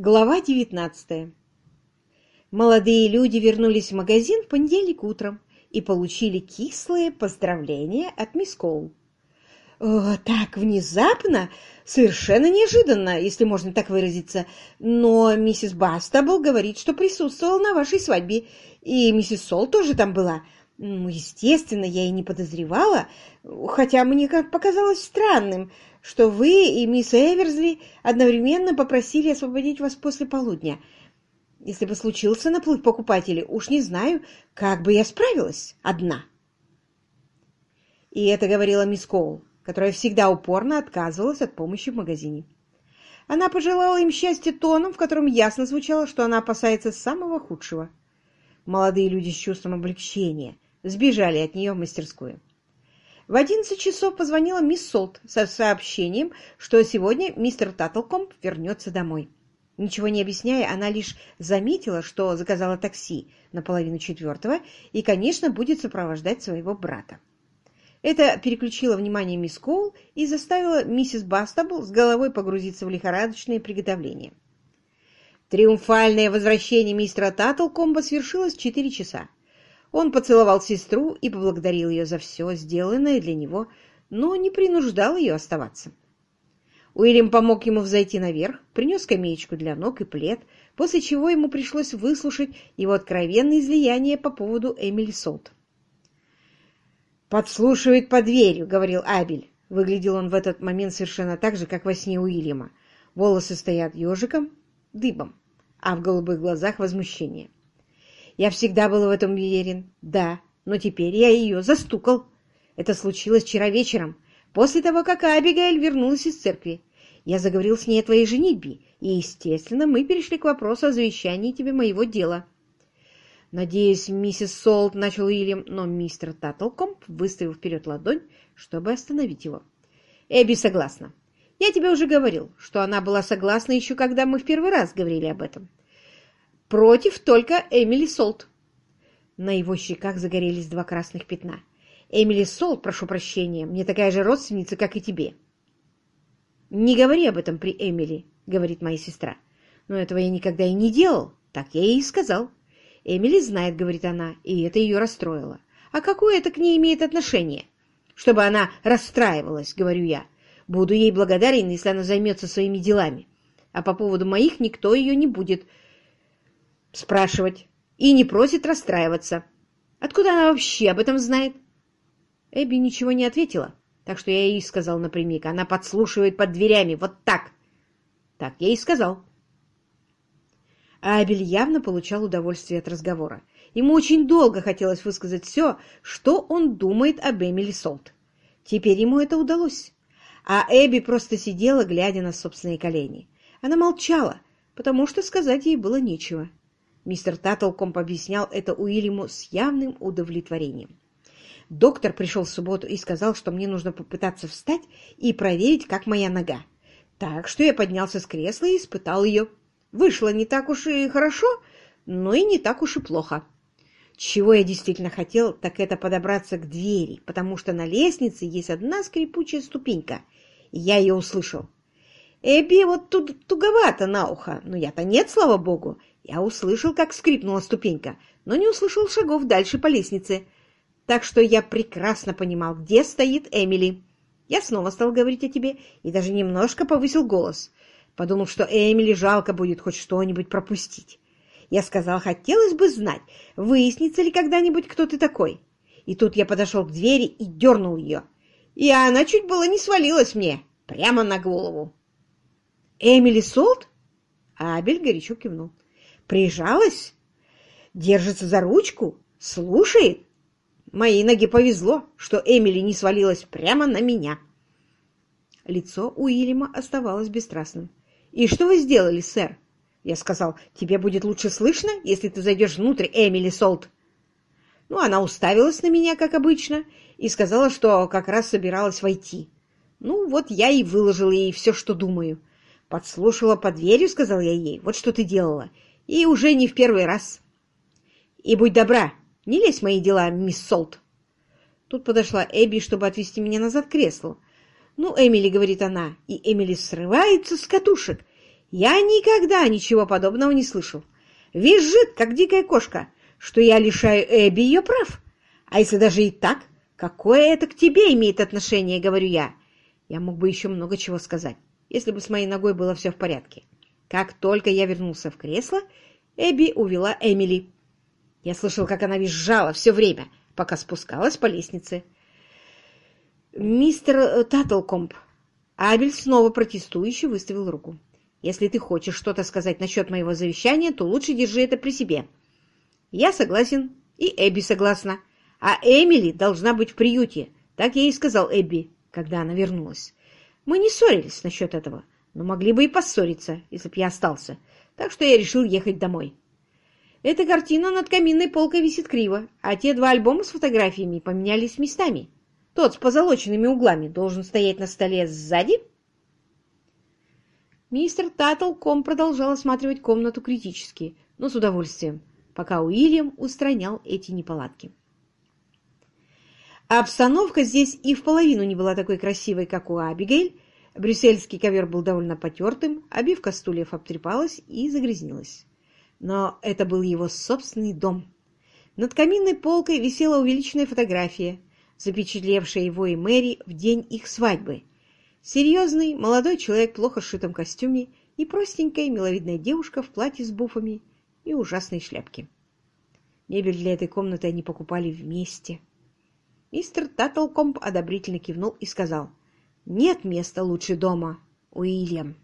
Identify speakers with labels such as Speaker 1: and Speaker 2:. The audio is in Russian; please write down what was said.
Speaker 1: Глава 19 Молодые люди вернулись в магазин в понедельник утром и получили кислые поздравления от мисс Коул. «О, так внезапно, совершенно неожиданно, если можно так выразиться. Но миссис Бастабл говорит, что присутствовала на вашей свадьбе, и миссис Сол тоже там была. Ну, естественно, я и не подозревала, хотя мне показалось странным, что вы и мисс Эверсли одновременно попросили освободить вас после полудня. Если бы случился наплыв покупателей, уж не знаю, как бы я справилась одна. И это говорила мисс Коул, которая всегда упорно отказывалась от помощи в магазине. Она пожелала им счастья тоном, в котором ясно звучало, что она опасается самого худшего. Молодые люди с чувством облегчения сбежали от нее в мастерскую. В одиннадцать часов позвонила мисс Солт с сообщением, что сегодня мистер Таттлкомб вернется домой. Ничего не объясняя, она лишь заметила, что заказала такси на половину четвертого и, конечно, будет сопровождать своего брата. Это переключило внимание мисс Коул и заставило миссис Бастабл с головой погрузиться в лихорадочные приготовления. Триумфальное возвращение мистера Таттлкомба свершилось в четыре часа. Он поцеловал сестру и поблагодарил ее за все, сделанное для него, но не принуждал ее оставаться. Уильям помог ему взойти наверх, принес скамеечку для ног и плед, после чего ему пришлось выслушать его откровенное излияние по поводу Эмили Солт. «Подслушивает под дверью», — говорил Абель. Выглядел он в этот момент совершенно так же, как во сне Уильяма. Волосы стоят ежиком, дыбом, а в голубых глазах возмущение. Я всегда был в этом уверен. Да, но теперь я ее застукал. Это случилось вчера вечером, после того, как Абигаэль вернулась из церкви. Я заговорил с ней о твоей женитьбе, и, естественно, мы перешли к вопросу о завещании тебе моего дела. Надеюсь, миссис Солт, — начал Уильям, но мистер Таттлкомп выставил вперед ладонь, чтобы остановить его. Эбби согласна. Я тебе уже говорил, что она была согласна еще когда мы в первый раз говорили об этом. Против только Эмили Солт. На его щеках загорелись два красных пятна. Эмили Солт, прошу прощения, мне такая же родственница, как и тебе. Не говори об этом при Эмили, говорит моя сестра. Но этого я никогда и не делал. Так я ей и сказал. Эмили знает, говорит она, и это ее расстроило. А какое это к ней имеет отношение? Чтобы она расстраивалась, говорю я. Буду ей благодарен, если она займется своими делами. А по поводу моих никто ее не будет спрашивать и не просит расстраиваться. Откуда она вообще об этом знает? Эбби ничего не ответила, так что я ей сказал напрямик. Она подслушивает под дверями, вот так. Так я ей сказал. А Абель явно получал удовольствие от разговора. Ему очень долго хотелось высказать все, что он думает об Эмили Солт. Теперь ему это удалось. А Эбби просто сидела, глядя на собственные колени. Она молчала, потому что сказать ей было нечего. Мистер Таттлкомп объяснял это Уильяму с явным удовлетворением. Доктор пришел в субботу и сказал, что мне нужно попытаться встать и проверить, как моя нога. Так что я поднялся с кресла и испытал ее. Вышло не так уж и хорошо, но и не так уж и плохо. Чего я действительно хотел, так это подобраться к двери, потому что на лестнице есть одна скрипучая ступенька, и я ее услышал. Эбби вот тут туговато на ухо, но я-то нет, слава богу, я услышал, как скрипнула ступенька, но не услышал шагов дальше по лестнице. Так что я прекрасно понимал, где стоит Эмили. Я снова стал говорить о тебе и даже немножко повысил голос, подумав, что Эмили жалко будет хоть что-нибудь пропустить. Я сказал, хотелось бы знать, выяснится ли когда-нибудь, кто ты такой. И тут я подошел к двери и дернул ее. И она чуть было не свалилась мне прямо на голову. «Эмили Солт?» Абель горячо кивнул. Прижалась? Держится за ручку? Слушает? Моей ноге повезло, что Эмили не свалилась прямо на меня. Лицо Уильяма оставалось бесстрастным. «И что вы сделали, сэр?» Я сказал, «Тебе будет лучше слышно, если ты зайдешь внутрь, Эмили Солт». Ну, она уставилась на меня, как обычно, и сказала, что как раз собиралась войти. Ну, вот я и выложила ей все, что думаю. Подслушала под дверью, сказал я ей, вот что ты делала. И уже не в первый раз. И будь добра, не лезь в мои дела, мисс Солт. Тут подошла Эбби, чтобы отвести меня назад к креслу. «Ну, Эмили», — говорит она, и Эмили срывается с катушек. Я никогда ничего подобного не слышал. Визжит, как дикая кошка, что я лишаю Эбби ее прав. А если даже и так, какое это к тебе имеет отношение, говорю я? Я мог бы еще много чего сказать, если бы с моей ногой было все в порядке. Как только я вернулся в кресло, Эбби увела Эмили. Я слышал, как она визжала все время, пока спускалась по лестнице. «Мистер Таттлкомп!» Абель снова протестующе выставил руку. «Если ты хочешь что-то сказать насчет моего завещания, то лучше держи это при себе». «Я согласен, и Эбби согласна. А Эмили должна быть в приюте», — так я и сказал Эбби, когда она вернулась. «Мы не ссорились насчет этого, но могли бы и поссориться, если б я остался, так что я решил ехать домой». Эта картина над каминной полкой висит криво, а те два альбома с фотографиями поменялись местами. Тот с позолоченными углами должен стоять на столе сзади. Мистер Таттлком продолжал осматривать комнату критически, но с удовольствием, пока Уильям устранял эти неполадки. Обстановка здесь и в половину не была такой красивой, как у Абигейль. Брюссельский ковер был довольно потертым, обивка стульев обтрепалась и загрязнилась. Но это был его собственный дом. Над каминной полкой висела увеличенная фотография, запечатлевшая его и Мэри в день их свадьбы. Серьезный, молодой человек в плохо сшитом костюме и простенькая, миловидная девушка в платье с буфами и ужасной шляпке. Мебель для этой комнаты они покупали вместе. Мистер Таттлкомп одобрительно кивнул и сказал, «Нет места лучше дома, Уильям».